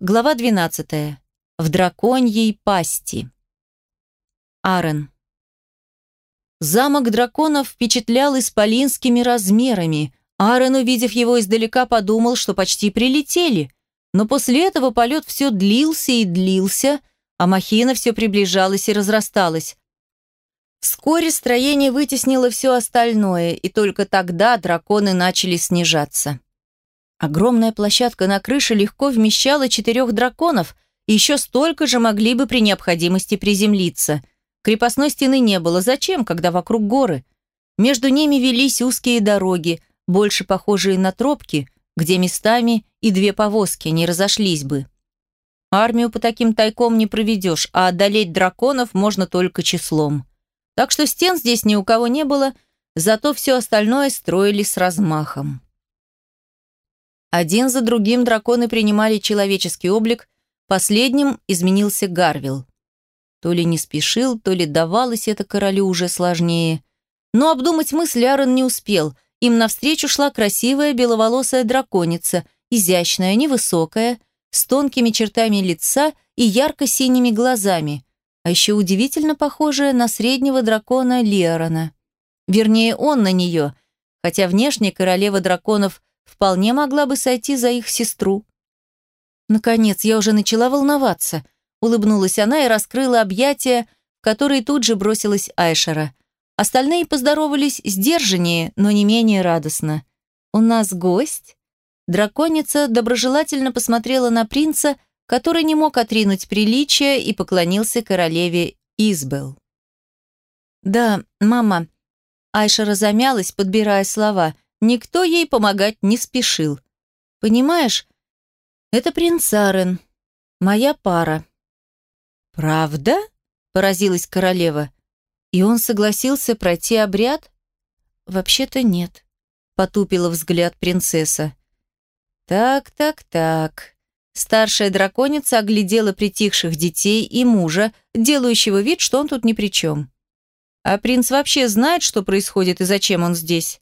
Глава 12. В драконьей пасти. Арен. Замок драконов впечатлял исполинскими размерами. Арен, увидев его издалека, подумал, что почти прилетели. Но после этого полет все длился и длился, а махина все приближалась и разрасталась. Вскоре строение вытеснило все остальное, и только тогда драконы начали снижаться. Огромная площадка на крыше легко вмещала четырех драконов, и еще столько же могли бы при необходимости приземлиться. Крепостной стены не было. Зачем, когда вокруг горы? Между ними велись узкие дороги, больше похожие на тропки, где местами и две повозки не разошлись бы. Армию по таким тайком не проведешь, а одолеть драконов можно только числом. Так что стен здесь ни у кого не было, зато все остальное строили с размахом. Один за другим драконы принимали человеческий облик, последним изменился Гарвил. То ли не спешил, то ли давалось это королю уже сложнее. Но обдумать мысль Аарон не успел. Им навстречу шла красивая беловолосая драконица, изящная, невысокая, с тонкими чертами лица и ярко-синими глазами, а еще удивительно похожая на среднего дракона Лиарона. Вернее, он на нее, хотя внешне королева драконов вполне могла бы сойти за их сестру. Наконец, я уже начала волноваться. Улыбнулась она и раскрыла объятия, в которые тут же бросилась Айшера. Остальные поздоровались сдержаннее, но не менее радостно. «У нас гость?» Драконица доброжелательно посмотрела на принца, который не мог отринуть приличия и поклонился королеве Избел. «Да, мама». Айша разомялась, подбирая слова – Никто ей помогать не спешил. Понимаешь, это принц Арен, моя пара. Правда? Поразилась королева. И он согласился пройти обряд? Вообще-то нет. Потупила взгляд принцесса. Так, так, так. Старшая драконица оглядела притихших детей и мужа, делающего вид, что он тут ни при чем. А принц вообще знает, что происходит и зачем он здесь?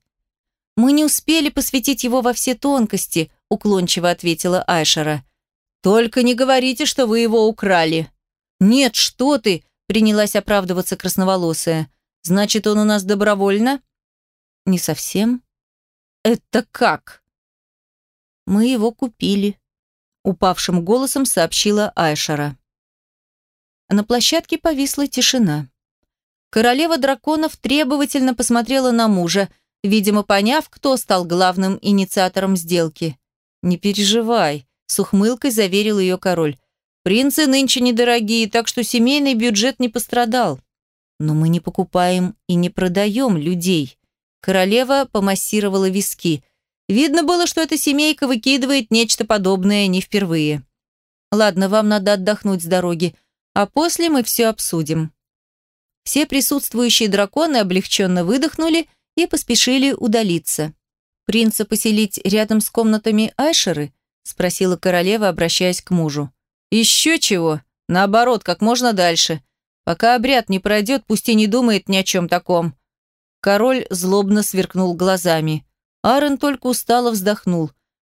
«Мы не успели посвятить его во все тонкости», – уклончиво ответила Айшара. «Только не говорите, что вы его украли». «Нет, что ты!» – принялась оправдываться красноволосая. «Значит, он у нас добровольно?» «Не совсем». «Это как?» «Мы его купили», – упавшим голосом сообщила Айшара. На площадке повисла тишина. Королева драконов требовательно посмотрела на мужа – видимо, поняв, кто стал главным инициатором сделки. «Не переживай», — с ухмылкой заверил ее король. «Принцы нынче недорогие, так что семейный бюджет не пострадал». «Но мы не покупаем и не продаем людей». Королева помассировала виски. Видно было, что эта семейка выкидывает нечто подобное не впервые. «Ладно, вам надо отдохнуть с дороги, а после мы все обсудим». Все присутствующие драконы облегченно выдохнули и поспешили удалиться. «Принца поселить рядом с комнатами Айшеры?» – спросила королева, обращаясь к мужу. «Еще чего? Наоборот, как можно дальше. Пока обряд не пройдет, пусть и не думает ни о чем таком». Король злобно сверкнул глазами. Аарон только устало вздохнул.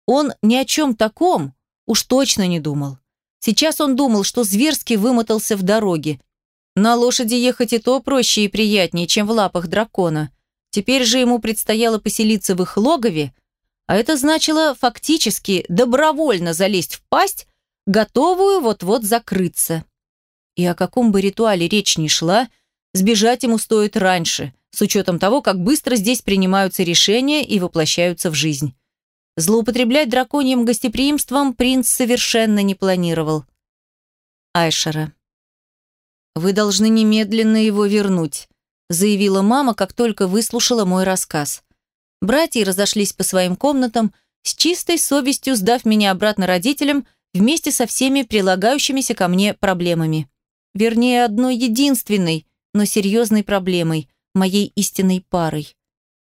Он ни о чем таком уж точно не думал. Сейчас он думал, что зверски вымотался в дороге. На лошади ехать и то проще и приятнее, чем в лапах дракона. Теперь же ему предстояло поселиться в их логове, а это значило фактически добровольно залезть в пасть, готовую вот-вот закрыться. И о каком бы ритуале речь ни шла, сбежать ему стоит раньше, с учетом того, как быстро здесь принимаются решения и воплощаются в жизнь. Злоупотреблять драконьим гостеприимством принц совершенно не планировал. Айшера. «Вы должны немедленно его вернуть», заявила мама, как только выслушала мой рассказ. Братья разошлись по своим комнатам, с чистой совестью сдав меня обратно родителям вместе со всеми прилагающимися ко мне проблемами. Вернее, одной единственной, но серьезной проблемой, моей истинной парой.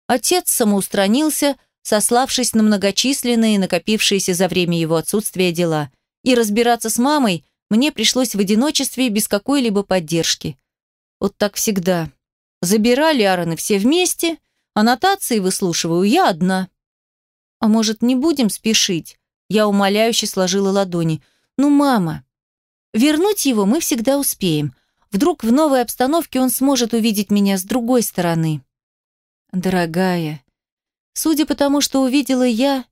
Отец самоустранился, сославшись на многочисленные, накопившиеся за время его отсутствия дела, и разбираться с мамой мне пришлось в одиночестве без какой-либо поддержки. Вот так всегда. Забирали Аарона все вместе, аннотации выслушиваю я одна. А может, не будем спешить? Я умоляюще сложила ладони. Ну, мама, вернуть его мы всегда успеем. Вдруг в новой обстановке он сможет увидеть меня с другой стороны. Дорогая, судя по тому, что увидела я,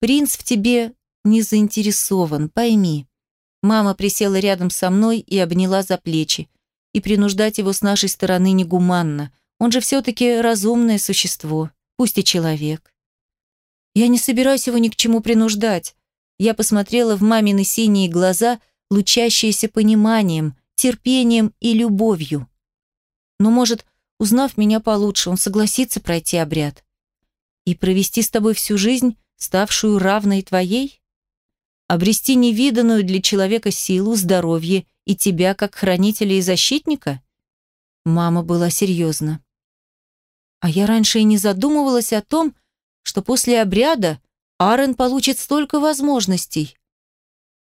принц в тебе не заинтересован, пойми. Мама присела рядом со мной и обняла за плечи. И принуждать его с нашей стороны негуманно. Он же все-таки разумное существо, пусть и человек. Я не собираюсь его ни к чему принуждать. Я посмотрела в мамины синие глаза, лучащиеся пониманием, терпением и любовью. Но, может, узнав меня получше, он согласится пройти обряд и провести с тобой всю жизнь, ставшую равной твоей? Обрести невиданную для человека силу, здоровье и тебя как хранителя и защитника? Мама была серьезна. А я раньше и не задумывалась о том, что после обряда Аарон получит столько возможностей.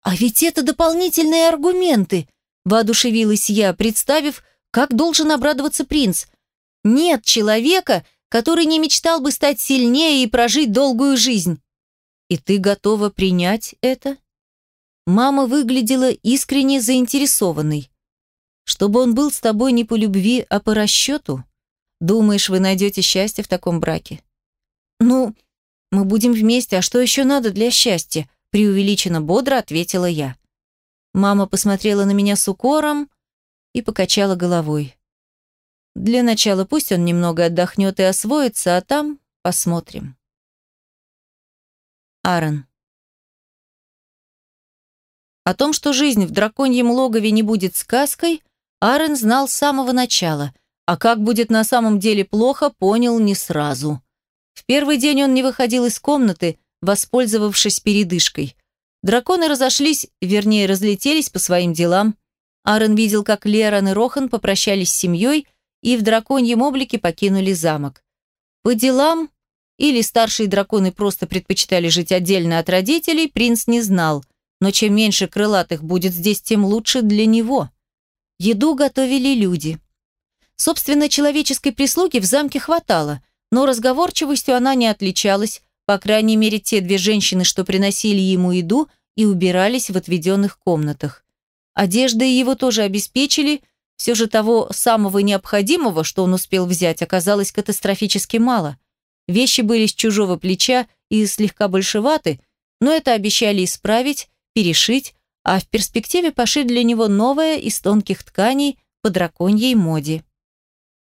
А ведь это дополнительные аргументы, воодушевилась я, представив, как должен обрадоваться принц. Нет человека, который не мечтал бы стать сильнее и прожить долгую жизнь. И ты готова принять это? Мама выглядела искренне заинтересованной. Чтобы он был с тобой не по любви, а по расчету? Думаешь, вы найдете счастье в таком браке? Ну, мы будем вместе, а что еще надо для счастья? Преувеличенно бодро ответила я. Мама посмотрела на меня с укором и покачала головой. Для начала пусть он немного отдохнет и освоится, а там посмотрим. Аарон. О том, что жизнь в драконьем логове не будет сказкой, Аарон знал с самого начала, а как будет на самом деле плохо, понял не сразу. В первый день он не выходил из комнаты, воспользовавшись передышкой. Драконы разошлись, вернее, разлетелись по своим делам. Аарон видел, как Леран и Рохан попрощались с семьей и в драконьем облике покинули замок. По делам или старшие драконы просто предпочитали жить отдельно от родителей, принц не знал, но чем меньше крылатых будет здесь, тем лучше для него. Еду готовили люди. Собственно, человеческой прислуги в замке хватало, но разговорчивостью она не отличалась, по крайней мере, те две женщины, что приносили ему еду и убирались в отведенных комнатах. Одеждой его тоже обеспечили, все же того самого необходимого, что он успел взять, оказалось катастрофически мало – Вещи были с чужого плеча и слегка большеваты, но это обещали исправить, перешить, а в перспективе пошить для него новое из тонких тканей по драконьей моде.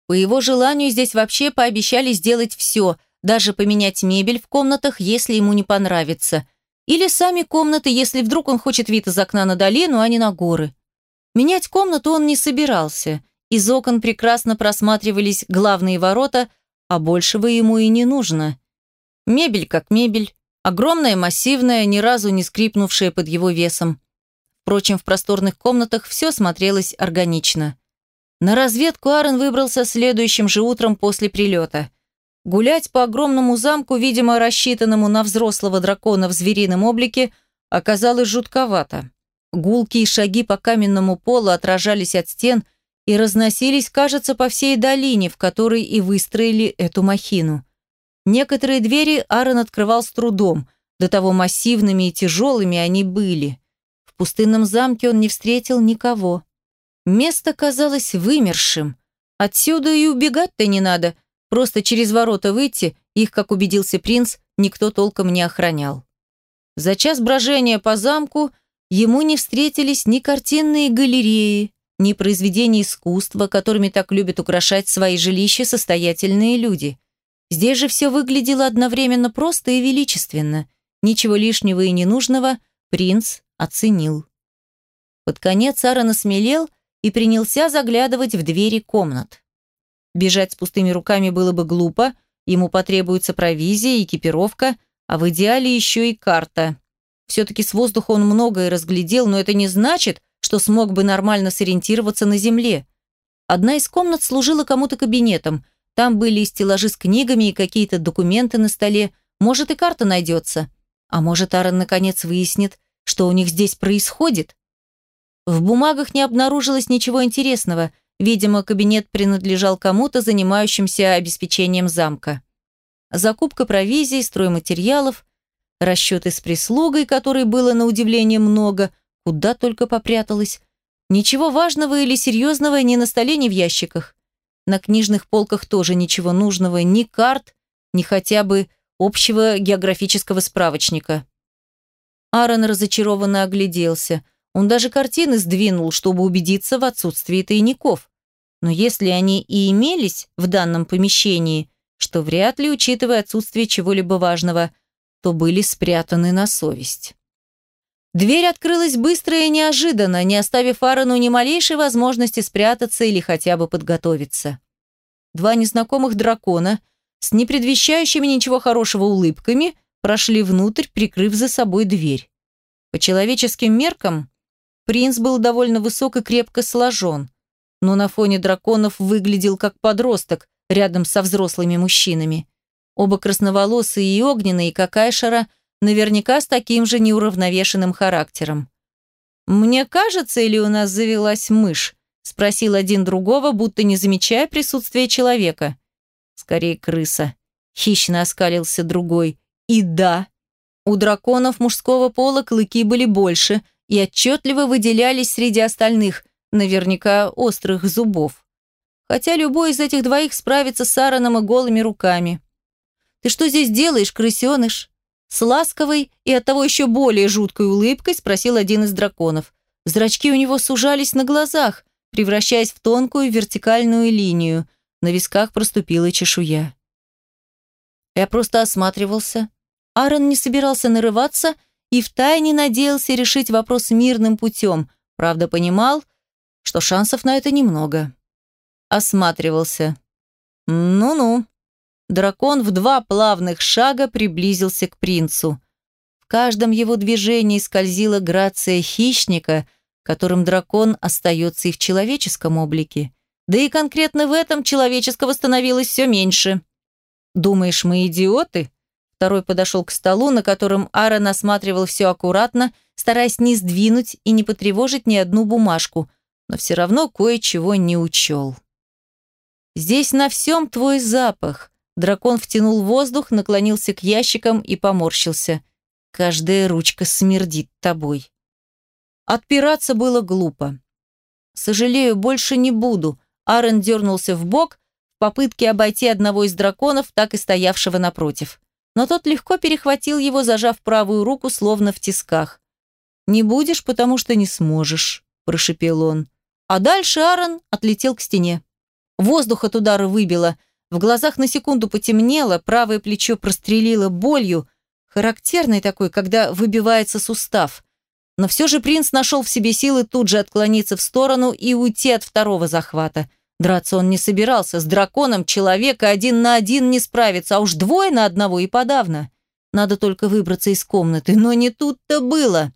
По его желанию здесь вообще пообещали сделать все, даже поменять мебель в комнатах, если ему не понравится. Или сами комнаты, если вдруг он хочет вид из окна на долину, а не на горы. Менять комнату он не собирался. Из окон прекрасно просматривались главные ворота – а большего ему и не нужно. Мебель как мебель, огромная, массивная, ни разу не скрипнувшая под его весом. Впрочем, в просторных комнатах все смотрелось органично. На разведку Аарон выбрался следующим же утром после прилета. Гулять по огромному замку, видимо, рассчитанному на взрослого дракона в зверином облике, оказалось жутковато. Гулкие шаги по каменному полу отражались от стен и разносились, кажется, по всей долине, в которой и выстроили эту махину. Некоторые двери Аарон открывал с трудом, до того массивными и тяжелыми они были. В пустынном замке он не встретил никого. Место казалось вымершим. Отсюда и убегать-то не надо, просто через ворота выйти, их, как убедился принц, никто толком не охранял. За час брожения по замку ему не встретились ни картинные галереи, ни произведений искусства, которыми так любят украшать свои жилища состоятельные люди. Здесь же все выглядело одновременно просто и величественно. Ничего лишнего и ненужного принц оценил. Под конец Аарон осмелел и принялся заглядывать в двери комнат. Бежать с пустыми руками было бы глупо, ему потребуется провизия, экипировка, а в идеале еще и карта. Все-таки с воздуха он многое разглядел, но это не значит, что смог бы нормально сориентироваться на земле. Одна из комнат служила кому-то кабинетом. Там были и стеллажи с книгами, и какие-то документы на столе. Может, и карта найдется. А может, Аарон наконец выяснит, что у них здесь происходит. В бумагах не обнаружилось ничего интересного. Видимо, кабинет принадлежал кому-то, занимающимся обеспечением замка. Закупка провизии, стройматериалов, расчеты с прислугой, которой было на удивление много – Куда только попряталась. Ничего важного или серьезного ни на столе, ни в ящиках. На книжных полках тоже ничего нужного, ни карт, ни хотя бы общего географического справочника. Аарон разочарованно огляделся. Он даже картины сдвинул, чтобы убедиться в отсутствии тайников. Но если они и имелись в данном помещении, что вряд ли, учитывая отсутствие чего-либо важного, то были спрятаны на совесть. Дверь открылась быстро и неожиданно, не оставив Аарону ни малейшей возможности спрятаться или хотя бы подготовиться. Два незнакомых дракона с непредвещающими ничего хорошего улыбками прошли внутрь, прикрыв за собой дверь. По человеческим меркам принц был довольно высок и крепко сложен, но на фоне драконов выглядел как подросток рядом со взрослыми мужчинами. Оба красноволосые и огненные, как Айшара, наверняка с таким же неуравновешенным характером. «Мне кажется, или у нас завелась мышь?» – спросил один другого, будто не замечая присутствия человека. «Скорее крыса», – хищно оскалился другой. И да, у драконов мужского пола клыки были больше и отчетливо выделялись среди остальных, наверняка острых зубов. Хотя любой из этих двоих справится с Аароном и голыми руками. «Ты что здесь делаешь, крысеныш?» С ласковой и оттого еще более жуткой улыбкой спросил один из драконов. Зрачки у него сужались на глазах, превращаясь в тонкую вертикальную линию. На висках проступила чешуя. Я просто осматривался. Аарон не собирался нарываться и втайне надеялся решить вопрос мирным путем, правда понимал, что шансов на это немного. Осматривался. Ну-ну. Дракон в два плавных шага приблизился к принцу. В каждом его движении скользила грация хищника, которым дракон остается и в человеческом облике. Да и конкретно в этом человеческого становилось все меньше. «Думаешь, мы идиоты?» Второй подошел к столу, на котором Аарон осматривал все аккуратно, стараясь не сдвинуть и не потревожить ни одну бумажку, но все равно кое-чего не учел. «Здесь на всем твой запах». Дракон втянул воздух, наклонился к ящикам и поморщился. «Каждая ручка смердит тобой». Отпираться было глупо. «Сожалею, больше не буду». Аарон дернулся в бок, попытке обойти одного из драконов, так и стоявшего напротив. Но тот легко перехватил его, зажав правую руку, словно в тисках. «Не будешь, потому что не сможешь», – прошипел он. А дальше Аарон отлетел к стене. Воздух от удара выбило, в глазах на секунду потемнело, правое плечо прострелило болью, характерной такой, когда выбивается сустав. Но все же принц нашел в себе силы тут же отклониться в сторону и уйти от второго захвата – Драться он не собирался, с драконом человека один на один не справится, а уж двое на одного и подавно. Надо только выбраться из комнаты, но не тут-то было.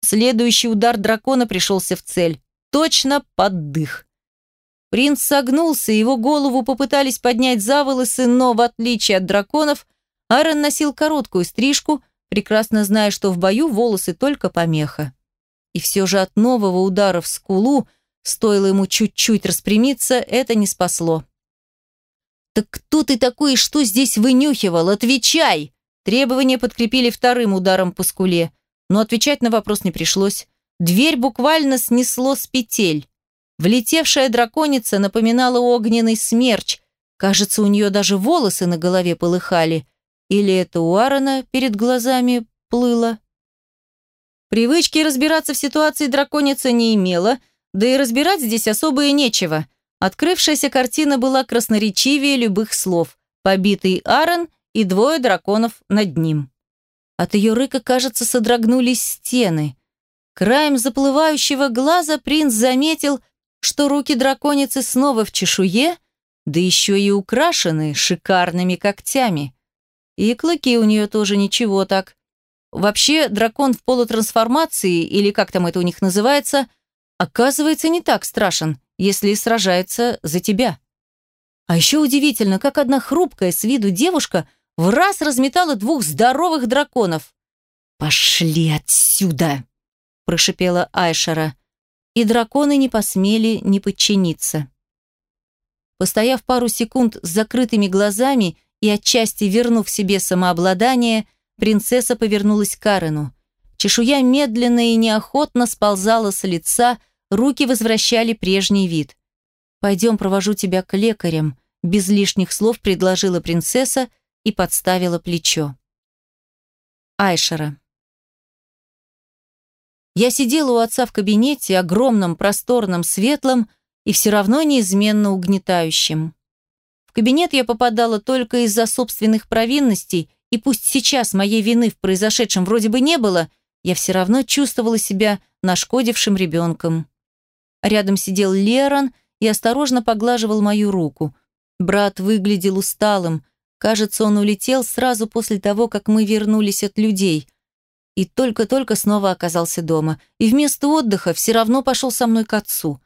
Следующий удар дракона пришелся в цель. Точно под дых. Принц согнулся, его голову попытались поднять за волосы, но, в отличие от драконов, Аарон носил короткую стрижку, прекрасно зная, что в бою волосы только помеха. И все же от нового удара в скулу – Стоило ему чуть-чуть распрямиться, это не спасло. «Так кто ты такой и что здесь вынюхивал? Отвечай!» Требования подкрепили вторым ударом по скуле, но отвечать на вопрос не пришлось. Дверь буквально снесло с петель. Влетевшая драконица напоминала огненный смерч. Кажется, у нее даже волосы на голове полыхали. Или это у Аарона перед глазами плыло? Привычки разбираться в ситуации драконица не имела – да и разбирать здесь особо и нечего. Открывшаяся картина была красноречивее любых слов. Побитый Аарон и двое драконов над ним. От ее рыка, кажется, содрогнулись стены. Краем заплывающего глаза принц заметил, что руки драконицы снова в чешуе, да еще и украшены шикарными когтями. И клыки у нее тоже ничего так. Вообще, дракон в полутрансформации, или как там это у них называется – оказывается не так страшен, если сражается за тебя. А еще удивительно, как одна хрупкая с виду девушка в раз разметала двух здоровых драконов. «Пошли отсюда!» – прошипела Айшара. И драконы не посмели не подчиниться. Постояв пару секунд с закрытыми глазами и отчасти вернув себе самообладание, принцесса повернулась к Карену. Чешуя медленно и неохотно сползала с лица, руки возвращали прежний вид. «Пойдем, провожу тебя к лекарям», – без лишних слов предложила принцесса и подставила плечо. Айшера. Я сидела у отца в кабинете, огромном, просторном, светлом и все равно неизменно угнетающем. В кабинет я попадала только из-за собственных провинностей, и пусть сейчас моей вины в произошедшем вроде бы не было, я все равно чувствовала себя нашкодившим ребенком. Рядом сидел Лерон и осторожно поглаживал мою руку. Брат выглядел усталым. Кажется, он улетел сразу после того, как мы вернулись от людей и только-только снова оказался дома. И вместо отдыха все равно пошел со мной к отцу.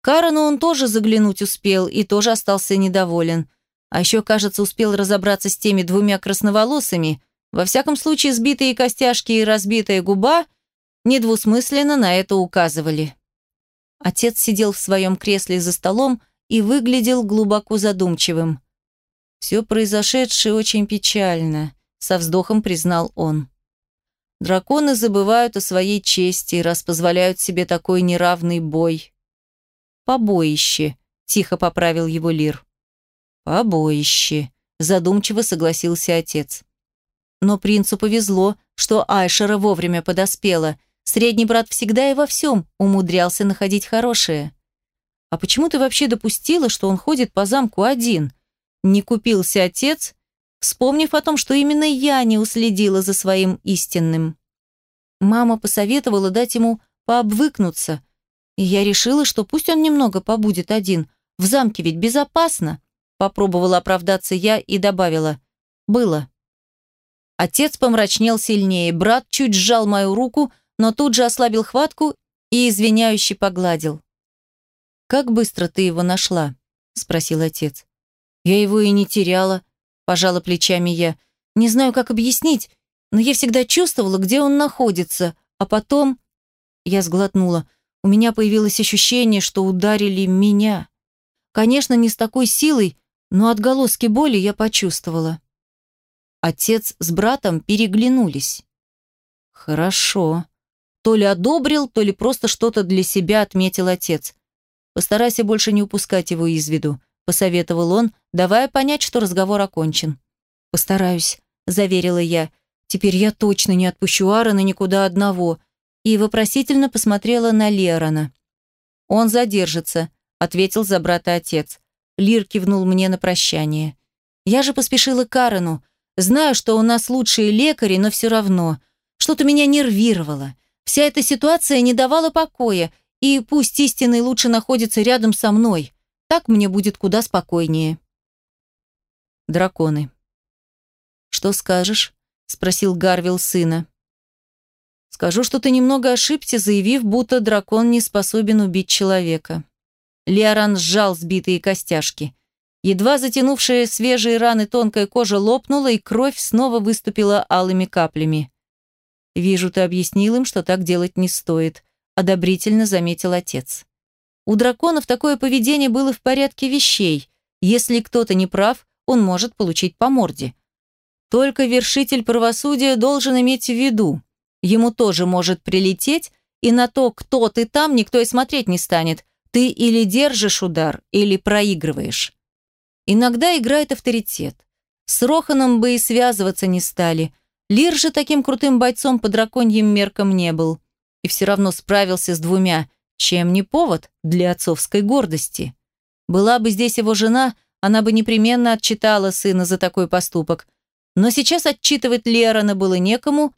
Карану он тоже заглянуть успел и тоже остался недоволен. А еще, кажется, успел разобраться с теми двумя красноволосыми. Во всяком случае, сбитые костяшки и разбитая губа недвусмысленно на это указывали. Отец сидел в своем кресле за столом и выглядел глубоко задумчивым. «Все произошедшее очень печально», — со вздохом признал он. Драконы забывают о своей чести, раз позволяют себе такой неравный бой. «Побоище», — тихо поправил его Лир. «Побоище», — задумчиво согласился отец. Но принцу повезло, что Айшера вовремя подоспела. Средний брат всегда и во всем умудрялся находить хорошее. «А почему ты вообще допустила, что он ходит по замку один?» Не купился отец, вспомнив о том, что именно я не уследила за своим истинным. Мама посоветовала дать ему пообвыкнуться, и я решила, что пусть он немного побудет один. В замке ведь безопасно. Попробовала оправдаться я и добавила «было». Отец помрачнел сильнее, брат чуть сжал мою руку, но тут же ослабил хватку и извиняюще погладил. «Как быстро ты его нашла?» – спросил отец. «Я его и не теряла», пожала плечами я. Не знаю, как объяснить, но я всегда чувствовала, где он находится, а потом... Я сглотнула. У меня появилось ощущение, что ударили меня. Конечно, не с такой силой, но отголоски боли я почувствовала. Отец с братом переглянулись. Хорошо. То ли одобрил, то ли просто что-то для себя отметил отец. Постарайся больше не упускать его из виду посоветовал он, давая понять, что разговор окончен. «Постараюсь», – заверила я. «Теперь я точно не отпущу Аарона никуда одного», и вопросительно посмотрела на Лерона. «Он задержится», – ответил за брата отец. Лир кивнул мне на прощание. Я же поспешила к Аарону. Знаю, что у нас лучшие лекари, но все равно. Что-то меня нервировало. Вся эта ситуация не давала покоя, и пусть истинный лучше находится рядом со мной. Так мне будет куда спокойнее. Драконы. «Что скажешь?» – спросил Гарвил сына. «Скажу, что ты немного ошибся, заявив, будто дракон не способен убить человека». Леоран сжал сбитые костяшки. Едва затянувшая свежие раны тонкая кожа лопнула, и кровь снова выступила алыми каплями. «Вижу, ты объяснил им, что так делать не стоит», – одобрительно заметил отец. У драконов такое поведение было в порядке вещей. Если кто-то не прав, он может получить по морде. Только вершитель правосудия должен иметь в виду. Ему тоже может прилететь, и на то, кто ты там, никто и смотреть не станет. Ты или держишь удар, или проигрываешь. Иногда играет авторитет. С Роханом бы и связываться не стали. Лир же таким крутым бойцом по драконьим меркам не был. И все равно справился с двумя, чем не повод для отцовской гордости? Была бы здесь его жена, она бы непременно отчитала сына за такой поступок. Но сейчас отчитывать Лерона было некому,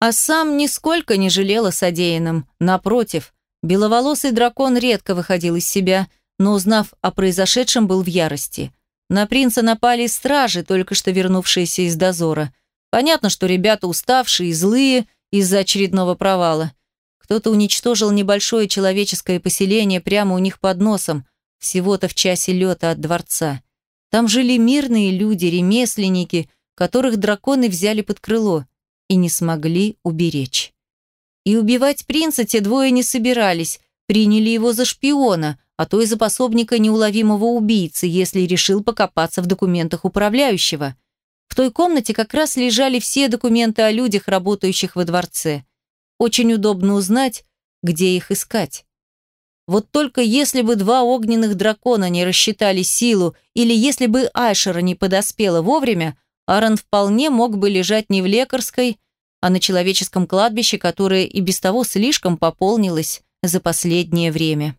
а сам нисколько не жалел о содеянном. Напротив, беловолосый дракон редко выходил из себя, но, узнав о произошедшем, был в ярости. На принца напали стражи, только что вернувшиеся из дозора. Понятно, что ребята уставшие и злые из-за очередного провала. Кто-то уничтожил небольшое человеческое поселение прямо у них под носом, всего-то в часе лета от дворца. Там жили мирные люди, ремесленники, которых драконы взяли под крыло и не смогли уберечь. И убивать принца те двое не собирались, приняли его за шпиона, а то и за пособника неуловимого убийцы, если решил покопаться в документах управляющего. В той комнате как раз лежали все документы о людях, работающих во дворце. Очень удобно узнать, где их искать. Вот только если бы два огненных дракона не рассчитали силу, или если бы Айшера не подоспела вовремя, Аарон вполне мог бы лежать не в лекарской, а на человеческом кладбище, которое и без того слишком пополнилось за последнее время.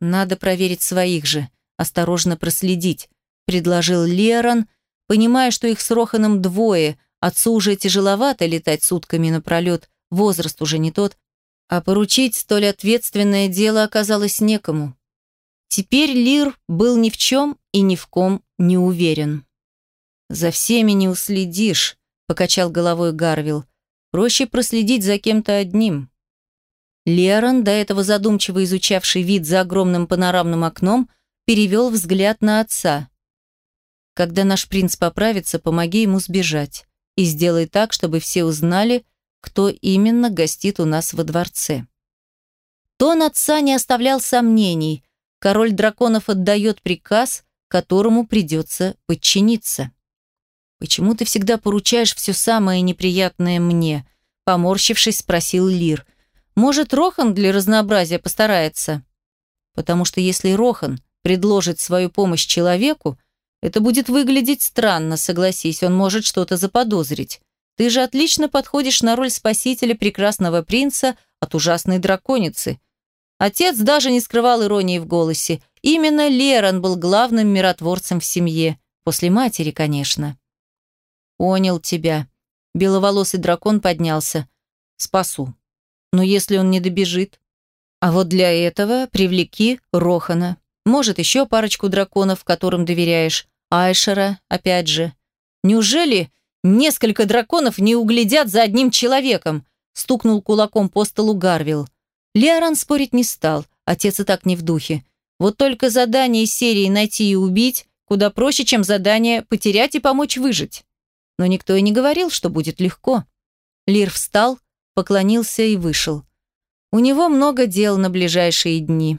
«Надо проверить своих же, осторожно проследить», – предложил Лерон, понимая, что их с Роханом двое, отцу уже тяжеловато летать сутками напролет, возраст уже не тот, а поручить столь ответственное дело оказалось некому. Теперь Лир был ни в чем и ни в ком не уверен. «За всеми не уследишь», – покачал головой Гарвил. «Проще проследить за кем-то одним». Лерон, до этого задумчиво изучавший вид за огромным панорамным окном, перевел взгляд на отца. Когда наш принц поправится, помоги ему сбежать. И сделай так, чтобы все узнали, кто именно гостит у нас во дворце. Тон отца не оставлял сомнений. Король драконов отдает приказ, которому придется подчиниться. «Почему ты всегда поручаешь все самое неприятное мне?» Поморщившись, спросил Лир. «Может, Рохан для разнообразия постарается?» «Потому что если Рохан предложит свою помощь человеку, это будет выглядеть странно, согласись, он может что-то заподозрить. Ты же отлично подходишь на роль спасителя прекрасного принца от ужасной драконицы. Отец даже не скрывал иронии в голосе. Именно Лерон был главным миротворцем в семье. После матери, конечно. «Понял тебя». Беловолосый дракон поднялся. «Спасу. Но если он не добежит? А вот для этого привлеки Рохана. Может, еще парочку драконов, которым доверяешь. Айшера, опять же. Неужели несколько драконов не углядят за одним человеком? Стукнул кулаком по столу Гарвил. Лиаран спорить не стал, отец и так не в духе. Вот только задание серии «Найти и убить» куда проще, чем задание «Потерять и помочь выжить». Но никто и не говорил, что будет легко. Лир встал, поклонился и вышел. У него много дел на ближайшие дни.